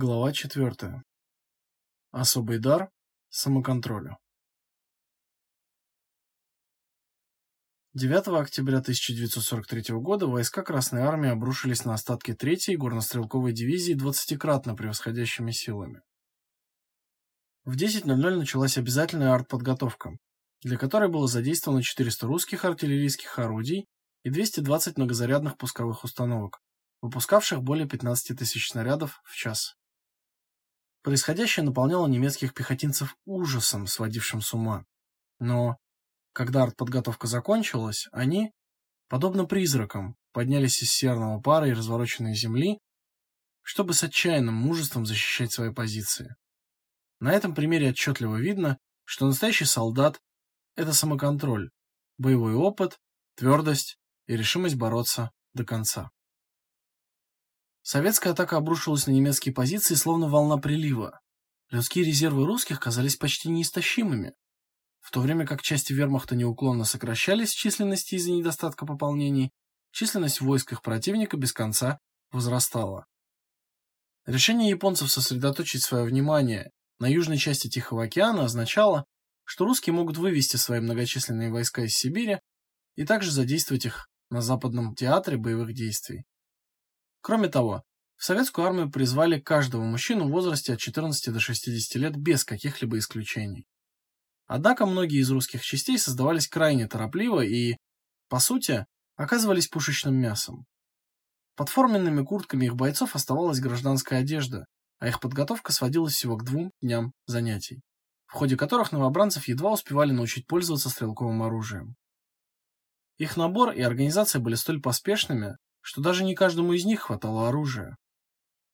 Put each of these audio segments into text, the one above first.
Глава 4. Особый дар самоконтролю. 9 октября 1943 года войска Красной Армии обрушились на остатки 3-й горнострелковой дивизии двадцатикратно превосходящими силами. В 10.00 началась обязательная артподготовка, для которой было задействовано 400 русских артиллерийских орудий и 220 многозарядных пусковых установок, выпускавших более 15 тысяч снарядов в час. Происходящее наполняло немецких пехотинцев ужасом, сводившим с ума. Но, когда артподготовка закончилась, они, подобно призракам, поднялись из серного пара и развороченной земли, чтобы с отчаянным мужеством защищать свои позиции. На этом примере отчетливо видно, что настоящий солдат – это самоконтроль, боевой опыт, твердость и решимость бороться до конца. Советская атака обрушилась на немецкие позиции, словно волна прилива. Людские резервы русских казались почти неистощимыми, в то время как части вермахта неуклонно сокращались в численности из-за недостатка пополнений, численность войск их противника без конца возрастала. Решение японцев сосредоточить свое внимание на южной части Тихого океана означало, что русские могут вывести свои многочисленные войска из Сибири и также задействовать их на западном театре боевых действий. Кроме того, в советскую армию призвали каждого мужчину в возрасте от 14 до 60 лет без каких-либо исключений. Однако многие из русских частей создавались крайне торопливо и, по сути, оказывались пушечным мясом. Под форменными куртками их бойцов оставалась гражданская одежда, а их подготовка сводилась всего к двум дням занятий, в ходе которых новобранцев едва успевали научить пользоваться стрелковым оружием. Их набор и организация были столь поспешными, что даже не каждому из них хватало оружия.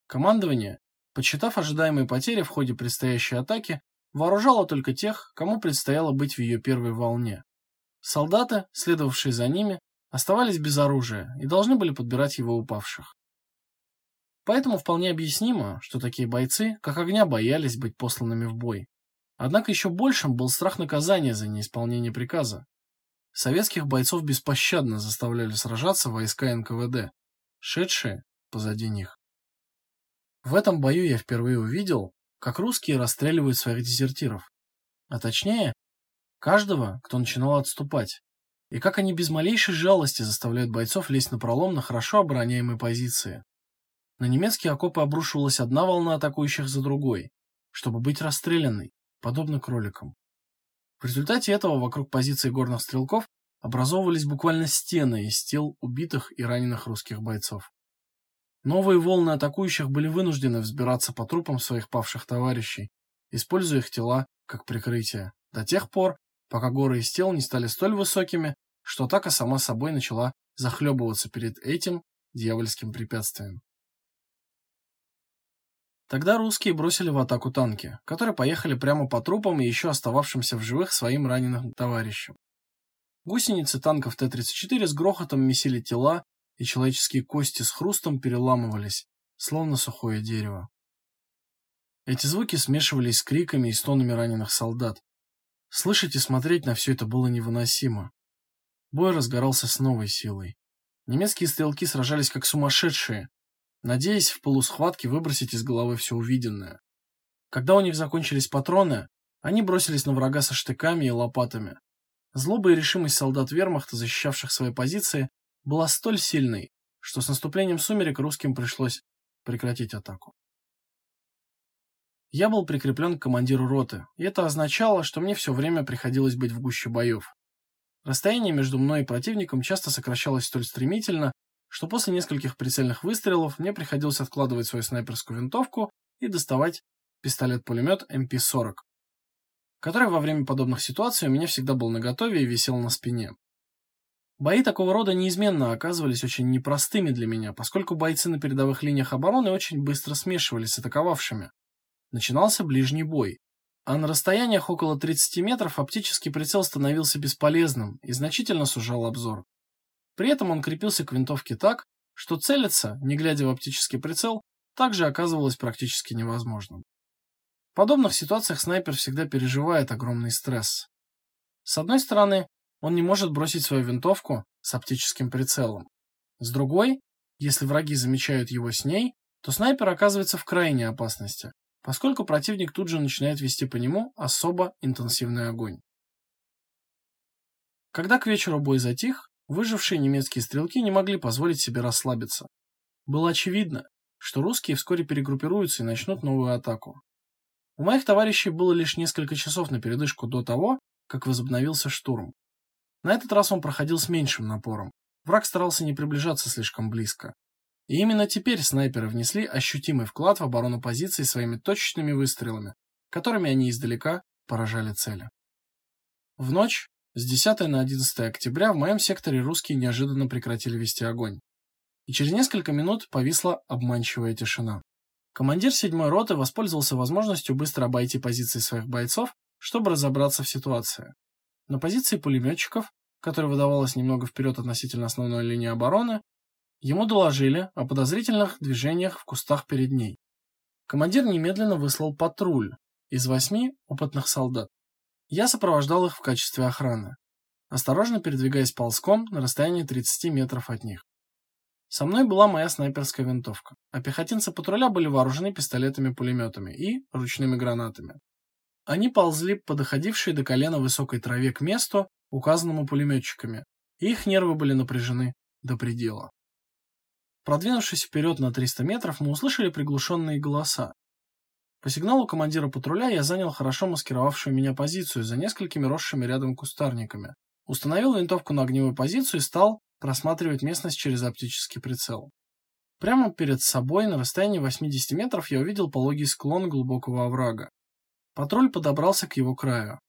Командование, подсчитав ожидаемые потери в ходе предстоящей атаки, вооружало только тех, кому предстояло быть в ее первой волне. Солдаты, следовавшие за ними, оставались без оружия и должны были подбирать его упавших. Поэтому вполне объяснимо, что такие бойцы, как огня, боялись быть посланными в бой. Однако еще большим был страх наказания за неисполнение приказа. Советских бойцов беспощадно заставляли сражаться войска НКВД, шедшие позади них. В этом бою я впервые увидел, как русские расстреливают своих дезертиров, а точнее, каждого, кто начинал отступать, и как они без малейшей жалости заставляют бойцов лезть на пролом на хорошо обороняемой позиции. На немецкие окопы обрушивалась одна волна атакующих за другой, чтобы быть расстрелянной, подобно кроликам. В результате этого вокруг позиции горных стрелков образовывались буквально стены из тел убитых и раненых русских бойцов. Новые волны атакующих были вынуждены взбираться по трупам своих павших товарищей, используя их тела как прикрытие, до тех пор, пока горы из тел не стали столь высокими, что атака сама собой начала захлебываться перед этим дьявольским препятствием. Тогда русские бросили в атаку танки, которые поехали прямо по трупам и еще остававшимся в живых своим раненым товарищам. Гусеницы танков Т-34 с грохотом месили тела, и человеческие кости с хрустом переламывались, словно сухое дерево. Эти звуки смешивались с криками и стонами раненых солдат. Слышать и смотреть на все это было невыносимо. Бой разгорался с новой силой. Немецкие стрелки сражались как сумасшедшие, надеясь в полусхватке выбросить из головы все увиденное. Когда у них закончились патроны, они бросились на врага со штыками и лопатами. Злоба и решимость солдат вермахта, защищавших свои позиции, была столь сильной, что с наступлением сумерек русским пришлось прекратить атаку. Я был прикреплен к командиру роты, и это означало, что мне все время приходилось быть в гуще боев. Расстояние между мной и противником часто сокращалось столь стремительно, что после нескольких прицельных выстрелов мне приходилось откладывать свою снайперскую винтовку и доставать пистолет-пулемет МП-40, эм который во время подобных ситуаций у меня всегда был наготове и висел на спине. Бои такого рода неизменно оказывались очень непростыми для меня, поскольку бойцы на передовых линиях обороны очень быстро смешивались с атаковавшими. Начинался ближний бой, а на расстояниях около 30 метров оптический прицел становился бесполезным и значительно сужал обзор. При этом он крепился к винтовке так, что целиться, не глядя в оптический прицел, также оказывалось практически невозможным. В подобных ситуациях снайпер всегда переживает огромный стресс. С одной стороны, он не может бросить свою винтовку с оптическим прицелом. С другой, если враги замечают его с ней, то снайпер оказывается в крайней опасности, поскольку противник тут же начинает вести по нему особо интенсивный огонь. Когда к вечеру бой затих, выжившие немецкие стрелки не могли позволить себе расслабиться. Было очевидно, что русские вскоре перегруппируются и начнут новую атаку. У моих товарищей было лишь несколько часов на передышку до того, как возобновился штурм. На этот раз он проходил с меньшим напором. Враг старался не приближаться слишком близко. И именно теперь снайперы внесли ощутимый вклад в оборону позиций своими точечными выстрелами, которыми они издалека поражали цели. В ночь с 10 на 11 октября в моем секторе русские неожиданно прекратили вести огонь и через несколько минут повисла обманчивая тишина. Командир седьмой роты воспользовался возможностью быстро обойти позиции своих бойцов, чтобы разобраться в ситуации. На позиции пулеметчиков, которая выдавалась немного вперед относительно основной линии обороны, ему доложили о подозрительных движениях в кустах перед ней. Командир немедленно выслал патруль из восьми опытных солдат. Я сопровождал их в качестве охраны, осторожно передвигаясь ползком на расстоянии 30 метров от них. Со мной была моя снайперская винтовка, а пехотинцы патруля были вооружены пистолетами-пулеметами и ручными гранатами. Они ползли по доходившей до колена высокой траве к месту, указанному пулеметчиками, и их нервы были напряжены до предела. Продвинувшись вперед на 300 метров, мы услышали приглушенные голоса. По сигналу командира патруля я занял хорошо маскировавшую меня позицию за несколькими росшими рядом кустарниками, установил винтовку на огневую позицию и стал просматривать местность через оптический прицел. Прямо перед собой на расстоянии 80 метров я увидел пологий склон глубокого оврага. Патруль подобрался к его краю.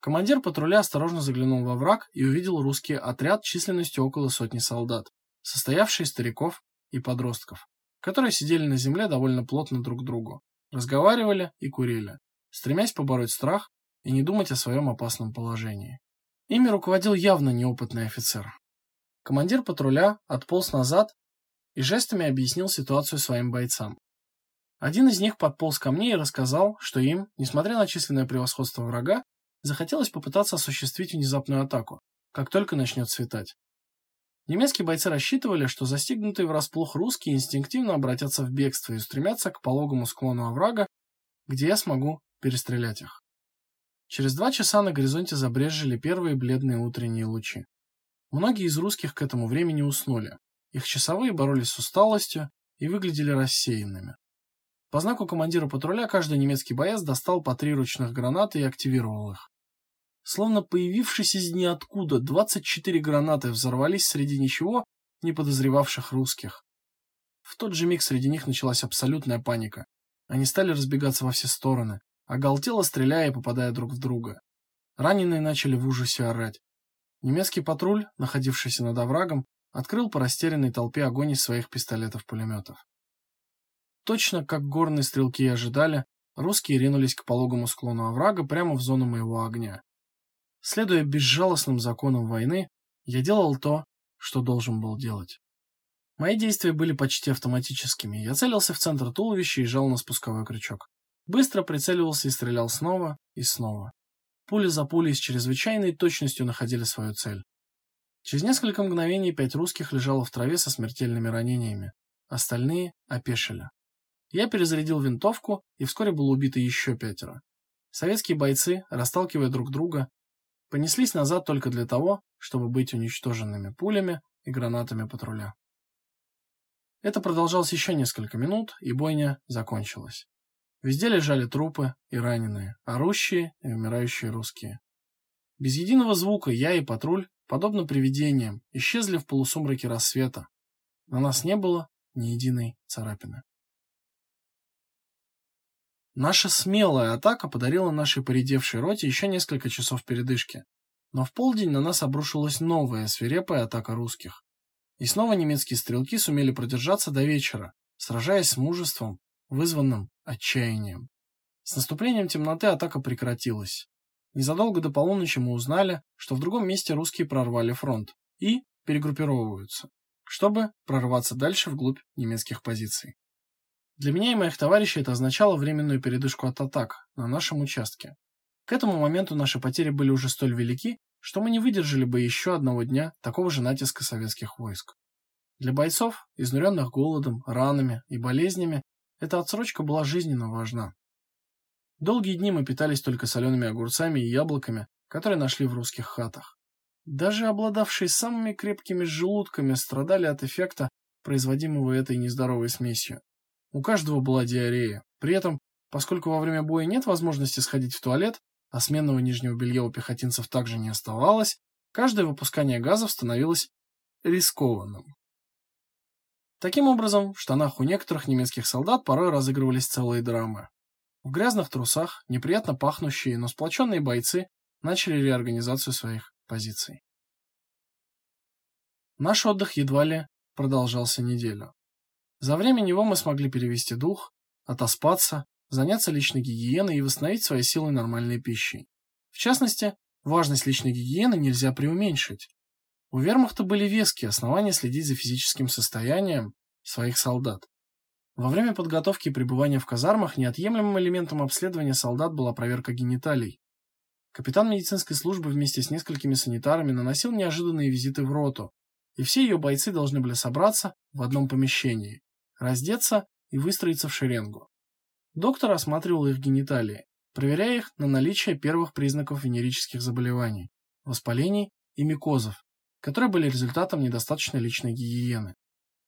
Командир патруля осторожно заглянул во враг и увидел русский отряд численностью около сотни солдат, состоявший из стариков и подростков, которые сидели на земле довольно плотно друг к другу, разговаривали и курили, стремясь побороть страх и не думать о своем опасном положении. Ими руководил явно неопытный офицер. Командир патруля отполз назад и жестами объяснил ситуацию своим бойцам. Один из них подполз ко мне и рассказал, что им, несмотря на численное превосходство врага, захотелось попытаться осуществить внезапную атаку, как только начнет светать. Немецкие бойцы рассчитывали, что застигнутые врасплох русские инстинктивно обратятся в бегство и устремятся к пологому склону оврага, где я смогу перестрелять их. Через два часа на горизонте забрезжили первые бледные утренние лучи. Многие из русских к этому времени уснули. Их часовые боролись с усталостью и выглядели рассеянными. По знаку командира патруля каждый немецкий боец достал по три ручных гранаты и активировал их. Словно появившись из ниоткуда, 24 гранаты взорвались среди ничего не подозревавших русских. В тот же миг среди них началась абсолютная паника. Они стали разбегаться во все стороны, оголтело стреляя и попадая друг в друга. Раненые начали в ужасе орать. Немецкий патруль, находившийся над оврагом, открыл по растерянной толпе огонь из своих пистолетов-пулеметов. Точно как горные стрелки и ожидали, русские ринулись к пологому склону оврага прямо в зону моего огня. Следуя безжалостным законам войны, я делал то, что должен был делать. Мои действия были почти автоматическими. Я целился в центр туловища и жал на спусковой крючок. Быстро прицеливался и стрелял снова и снова. Пули за пулей с чрезвычайной точностью находили свою цель. Через несколько мгновений пять русских лежало в траве со смертельными ранениями. Остальные опешили. Я перезарядил винтовку, и вскоре было убито еще пятеро. Советские бойцы, расталкивая друг друга, понеслись назад только для того, чтобы быть уничтоженными пулями и гранатами патруля. Это продолжалось еще несколько минут, и бойня закончилась. Везде лежали трупы и раненые, орущие и умирающие русские. Без единого звука я и патруль, подобно привидениям, исчезли в полусумраке рассвета. На нас не было ни единой царапины. Наша смелая атака подарила нашей поредевшей роте еще несколько часов передышки. Но в полдень на нас обрушилась новая свирепая атака русских. И снова немецкие стрелки сумели продержаться до вечера, сражаясь с мужеством вызванным отчаянием. С наступлением темноты атака прекратилась. Незадолго до полуночи мы узнали, что в другом месте русские прорвали фронт и перегруппировываются, чтобы прорваться дальше вглубь немецких позиций. Для меня и моих товарищей это означало временную передышку от атак на нашем участке. К этому моменту наши потери были уже столь велики, что мы не выдержали бы еще одного дня такого же натиска советских войск. Для бойцов, изнуренных голодом, ранами и болезнями, эта отсрочка была жизненно важна. Долгие дни мы питались только солеными огурцами и яблоками, которые нашли в русских хатах. Даже обладавшие самыми крепкими желудками страдали от эффекта, производимого этой нездоровой смесью. У каждого была диарея. При этом, поскольку во время боя нет возможности сходить в туалет, а сменного нижнего белья у пехотинцев также не оставалось, каждое выпускание газов становилось рискованным. Таким образом, в штанах у некоторых немецких солдат порой разыгрывались целые драмы. В грязных трусах, неприятно пахнущие, но сплоченные бойцы начали реорганизацию своих позиций. Наш отдых едва ли продолжался неделю. За время него мы смогли перевести дух, отоспаться, заняться личной гигиеной и восстановить свои силы нормальной пищей. В частности, важность личной гигиены нельзя преуменьшить. У вермахта были веские основания следить за физическим состоянием своих солдат. Во время подготовки и пребывания в казармах неотъемлемым элементом обследования солдат была проверка гениталий. Капитан медицинской службы вместе с несколькими санитарами наносил неожиданные визиты в роту, и все ее бойцы должны были собраться в одном помещении, раздеться и выстроиться в шеренгу. Доктор осматривал их гениталии, проверяя их на наличие первых признаков венерических заболеваний, воспалений и микозов, которые были результатом недостаточной личной гигиены.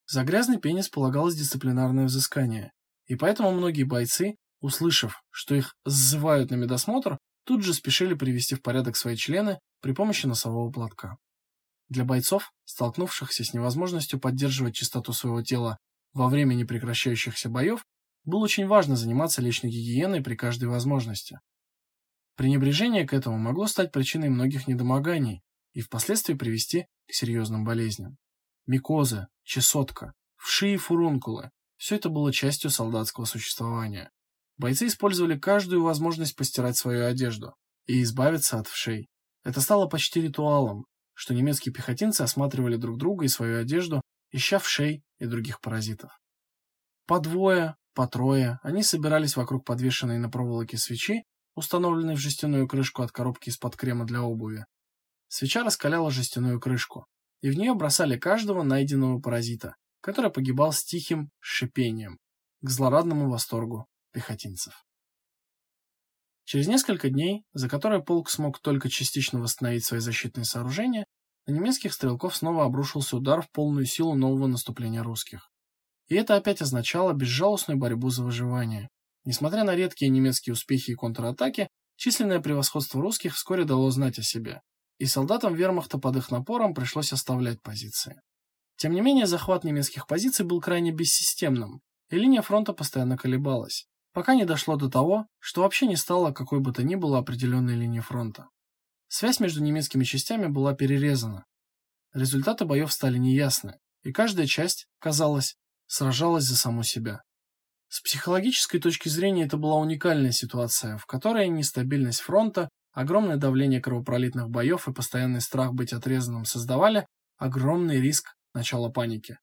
За грязный пенис полагалось дисциплинарное взыскание, и поэтому многие бойцы, услышав, что их сзывают на медосмотр, тут же спешили привести в порядок свои члены при помощи носового платка. Для бойцов, столкнувшихся с невозможностью поддерживать чистоту своего тела во время непрекращающихся боев, было очень важно заниматься личной гигиеной при каждой возможности. Пренебрежение к этому могло стать причиной многих недомоганий и впоследствии привести к серьезным болезням микоза, чесотка, вши и фурункулы – все это было частью солдатского существования. Бойцы использовали каждую возможность постирать свою одежду и избавиться от вшей. Это стало почти ритуалом, что немецкие пехотинцы осматривали друг друга и свою одежду, ища вшей и других паразитов. По двое, по трое они собирались вокруг подвешенной на проволоке свечи, установленной в жестяную крышку от коробки из-под крема для обуви. Свеча раскаляла жестяную крышку и в нее бросали каждого найденного паразита, который погибал с тихим шипением, к злорадному восторгу пехотинцев. Через несколько дней, за которые полк смог только частично восстановить свои защитные сооружения, на немецких стрелков снова обрушился удар в полную силу нового наступления русских. И это опять означало безжалостную борьбу за выживание. Несмотря на редкие немецкие успехи и контратаки, численное превосходство русских вскоре дало знать о себе и солдатам вермахта под их напором пришлось оставлять позиции. Тем не менее, захват немецких позиций был крайне бессистемным, и линия фронта постоянно колебалась, пока не дошло до того, что вообще не стало какой бы то ни было определенной линии фронта. Связь между немецкими частями была перерезана. Результаты боев стали неясны, и каждая часть, казалось, сражалась за саму себя. С психологической точки зрения это была уникальная ситуация, в которой нестабильность фронта Огромное давление кровопролитных боев и постоянный страх быть отрезанным создавали огромный риск начала паники.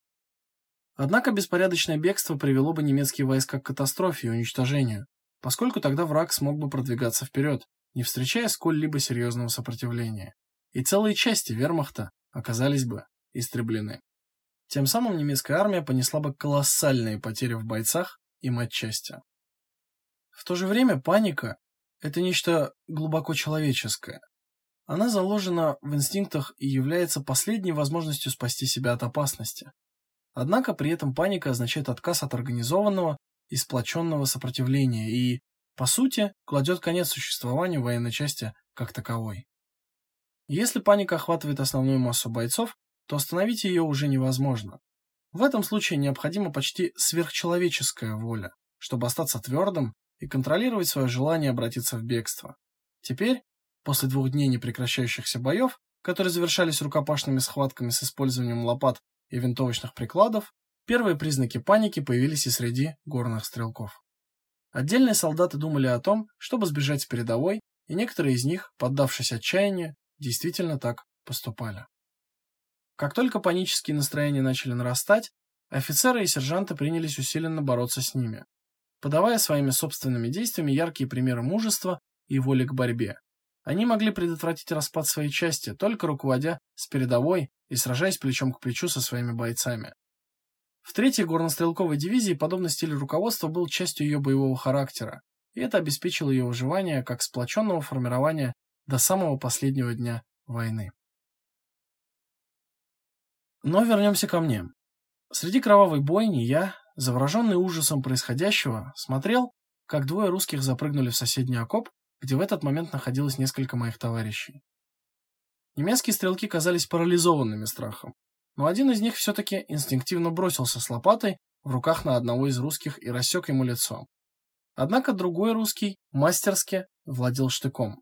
Однако беспорядочное бегство привело бы немецкие войска к катастрофе и уничтожению, поскольку тогда враг смог бы продвигаться вперед, не встречая сколь-либо серьезного сопротивления, и целые части вермахта оказались бы истреблены. Тем самым немецкая армия понесла бы колоссальные потери в бойцах и матчасти. В то же время паника это нечто глубоко человеческое. Она заложена в инстинктах и является последней возможностью спасти себя от опасности. Однако при этом паника означает отказ от организованного и сплоченного сопротивления и, по сути, кладет конец существованию военной части как таковой. Если паника охватывает основную массу бойцов, то остановить ее уже невозможно. В этом случае необходима почти сверхчеловеческая воля, чтобы остаться твердым и контролировать свое желание обратиться в бегство. Теперь, после двух дней непрекращающихся боев, которые завершались рукопашными схватками с использованием лопат и винтовочных прикладов, первые признаки паники появились и среди горных стрелков. Отдельные солдаты думали о том, чтобы сбежать с передовой, и некоторые из них, поддавшись отчаянию, действительно так поступали. Как только панические настроения начали нарастать, офицеры и сержанты принялись усиленно бороться с ними подавая своими собственными действиями яркие примеры мужества и воли к борьбе. Они могли предотвратить распад своей части, только руководя с передовой и сражаясь плечом к плечу со своими бойцами. В третьей горнострелковой дивизии подобный стиль руководства был частью ее боевого характера, и это обеспечило ее выживание как сплоченного формирования до самого последнего дня войны. Но вернемся ко мне. Среди кровавой бойни я, завороженный ужасом происходящего, смотрел, как двое русских запрыгнули в соседний окоп, где в этот момент находилось несколько моих товарищей. Немецкие стрелки казались парализованными страхом, но один из них все-таки инстинктивно бросился с лопатой в руках на одного из русских и рассек ему лицо. Однако другой русский мастерски владел штыком.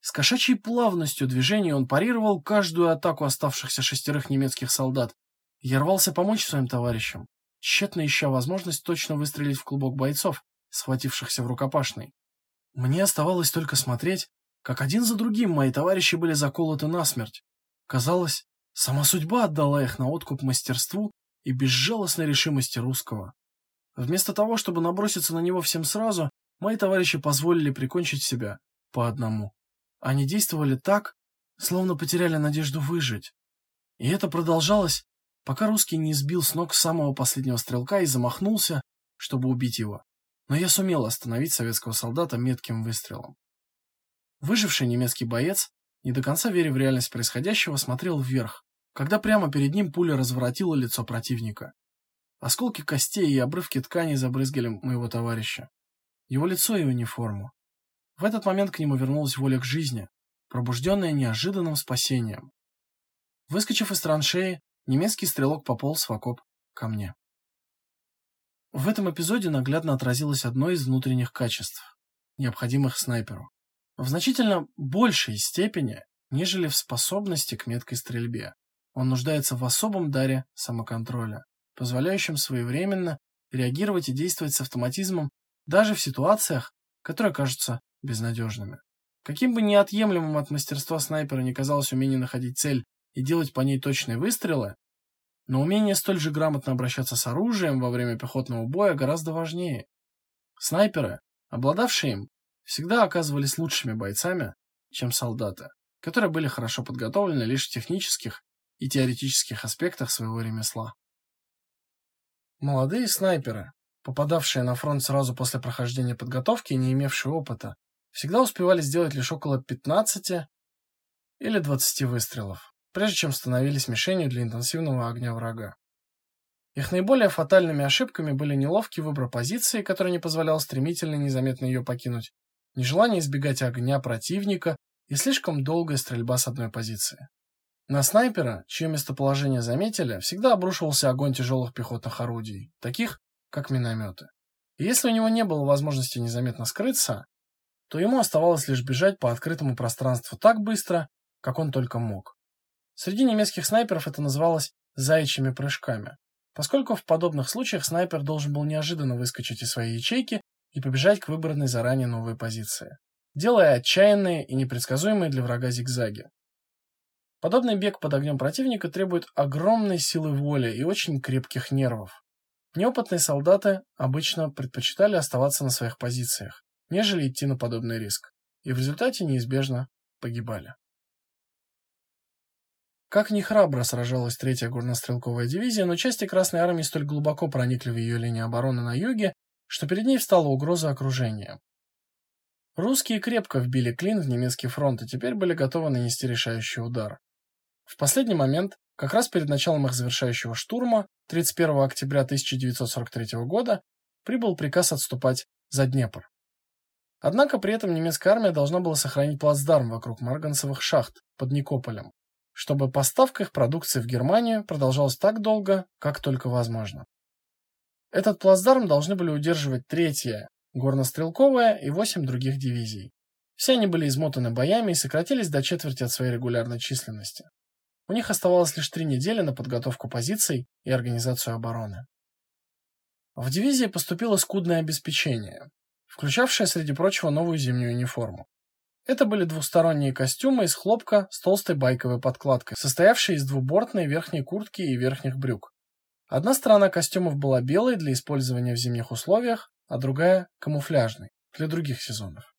С кошачьей плавностью движения он парировал каждую атаку оставшихся шестерых немецких солдат. Я рвался помочь своим товарищам, тщетно ища возможность точно выстрелить в клубок бойцов, схватившихся в рукопашной. Мне оставалось только смотреть, как один за другим мои товарищи были заколоты насмерть. Казалось, сама судьба отдала их на откуп мастерству и безжалостной решимости русского. Вместо того, чтобы наброситься на него всем сразу, мои товарищи позволили прикончить себя по одному. Они действовали так, словно потеряли надежду выжить. И это продолжалось, пока русский не сбил с ног самого последнего стрелка и замахнулся, чтобы убить его. Но я сумел остановить советского солдата метким выстрелом. Выживший немецкий боец, не до конца веря в реальность происходящего, смотрел вверх, когда прямо перед ним пуля разворотила лицо противника. Осколки костей и обрывки ткани забрызгали моего товарища. Его лицо и униформу. В этот момент к нему вернулась воля к жизни, пробужденная неожиданным спасением. Выскочив из траншеи, немецкий стрелок пополз в окоп ко мне. В этом эпизоде наглядно отразилось одно из внутренних качеств, необходимых снайперу. В значительно большей степени, нежели в способности к меткой стрельбе. Он нуждается в особом даре самоконтроля, позволяющем своевременно реагировать и действовать с автоматизмом даже в ситуациях, которые кажутся безнадежными. Каким бы неотъемлемым от мастерства снайпера не казалось умение находить цель и делать по ней точные выстрелы, но умение столь же грамотно обращаться с оружием во время пехотного боя гораздо важнее. Снайперы, обладавшие им, всегда оказывались лучшими бойцами, чем солдаты, которые были хорошо подготовлены лишь в технических и теоретических аспектах своего ремесла. Молодые снайперы, попадавшие на фронт сразу после прохождения подготовки и не имевшие опыта, всегда успевали сделать лишь около 15 или 20 выстрелов, прежде чем становились мишенью для интенсивного огня врага. Их наиболее фатальными ошибками были неловкий выбор позиции, который не позволял стремительно и незаметно ее покинуть, нежелание избегать огня противника и слишком долгая стрельба с одной позиции. На снайпера, чье местоположение заметили, всегда обрушивался огонь тяжелых пехотных орудий, таких как минометы. И если у него не было возможности незаметно скрыться, то ему оставалось лишь бежать по открытому пространству так быстро, как он только мог. Среди немецких снайперов это называлось заячьими прыжками, поскольку в подобных случаях снайпер должен был неожиданно выскочить из своей ячейки и побежать к выбранной заранее новой позиции, делая отчаянные и непредсказуемые для врага зигзаги. Подобный бег под огнем противника требует огромной силы воли и очень крепких нервов. Неопытные солдаты обычно предпочитали оставаться на своих позициях, нежели идти на подобный риск, и в результате неизбежно погибали. Как ни храбро сражалась третья горнострелковая дивизия, но части Красной армии столь глубоко проникли в ее линию обороны на юге, что перед ней встала угроза окружения. Русские крепко вбили клин в немецкий фронт и теперь были готовы нанести решающий удар. В последний момент, как раз перед началом их завершающего штурма, 31 октября 1943 года, прибыл приказ отступать за Днепр. Однако при этом немецкая армия должна была сохранить плацдарм вокруг марганцевых шахт под Никополем, чтобы поставка их продукции в Германию продолжалась так долго, как только возможно. Этот плацдарм должны были удерживать третья горнострелковая и восемь других дивизий. Все они были измотаны боями и сократились до четверти от своей регулярной численности. У них оставалось лишь три недели на подготовку позиций и организацию обороны. В дивизии поступило скудное обеспечение, включавшая, среди прочего, новую зимнюю униформу. Это были двусторонние костюмы из хлопка с толстой байковой подкладкой, состоявшие из двубортной верхней куртки и верхних брюк. Одна сторона костюмов была белой для использования в зимних условиях, а другая камуфляжной для других сезонов.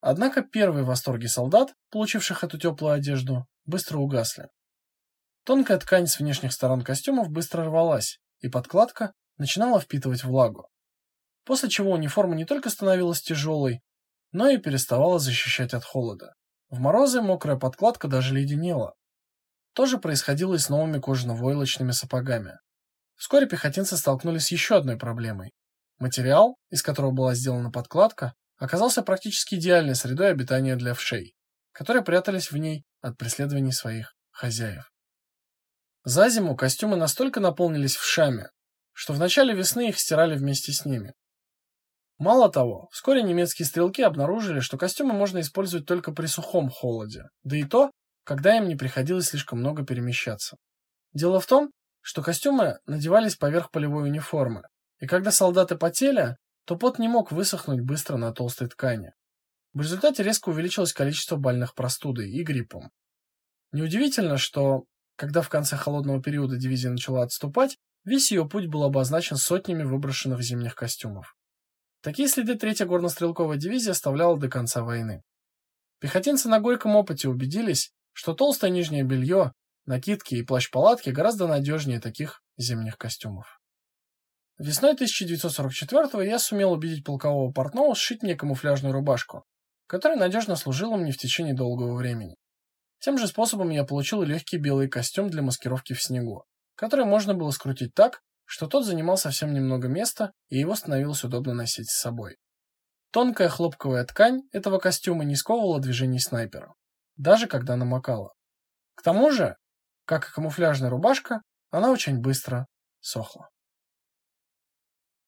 Однако первые восторги солдат, получивших эту теплую одежду, быстро угасли. Тонкая ткань с внешних сторон костюмов быстро рвалась, и подкладка начинала впитывать влагу. После чего униформа не только становилась тяжелой, но и переставала защищать от холода. В морозы мокрая подкладка даже леденела. То же происходило и с новыми кожано-войлочными сапогами. Вскоре пехотинцы столкнулись с еще одной проблемой. Материал, из которого была сделана подкладка, оказался практически идеальной средой обитания для вшей, которые прятались в ней от преследований своих хозяев. За зиму костюмы настолько наполнились вшами, что в начале весны их стирали вместе с ними. Мало того, вскоре немецкие стрелки обнаружили, что костюмы можно использовать только при сухом холоде, да и то, когда им не приходилось слишком много перемещаться. Дело в том, что костюмы надевались поверх полевой униформы, и когда солдаты потели, то пот не мог высохнуть быстро на толстой ткани. В результате резко увеличилось количество больных простудой и гриппом. Неудивительно, что когда в конце холодного периода дивизия начала отступать, весь ее путь был обозначен сотнями выброшенных зимних костюмов. Такие следы третья горнострелковая дивизия оставляла до конца войны. Пехотинцы на горьком опыте убедились, что толстое нижнее белье, накидки и плащ-палатки гораздо надежнее таких зимних костюмов. Весной 1944 я сумел убедить полкового портного сшить мне камуфляжную рубашку, которая надежно служила мне в течение долгого времени. Тем же способом я получил легкий белый костюм для маскировки в снегу, который можно было скрутить так, что тот занимал совсем немного места, и его становилось удобно носить с собой. Тонкая хлопковая ткань этого костюма не сковывала движений снайпера, даже когда намокала. К тому же, как и камуфляжная рубашка, она очень быстро сохла.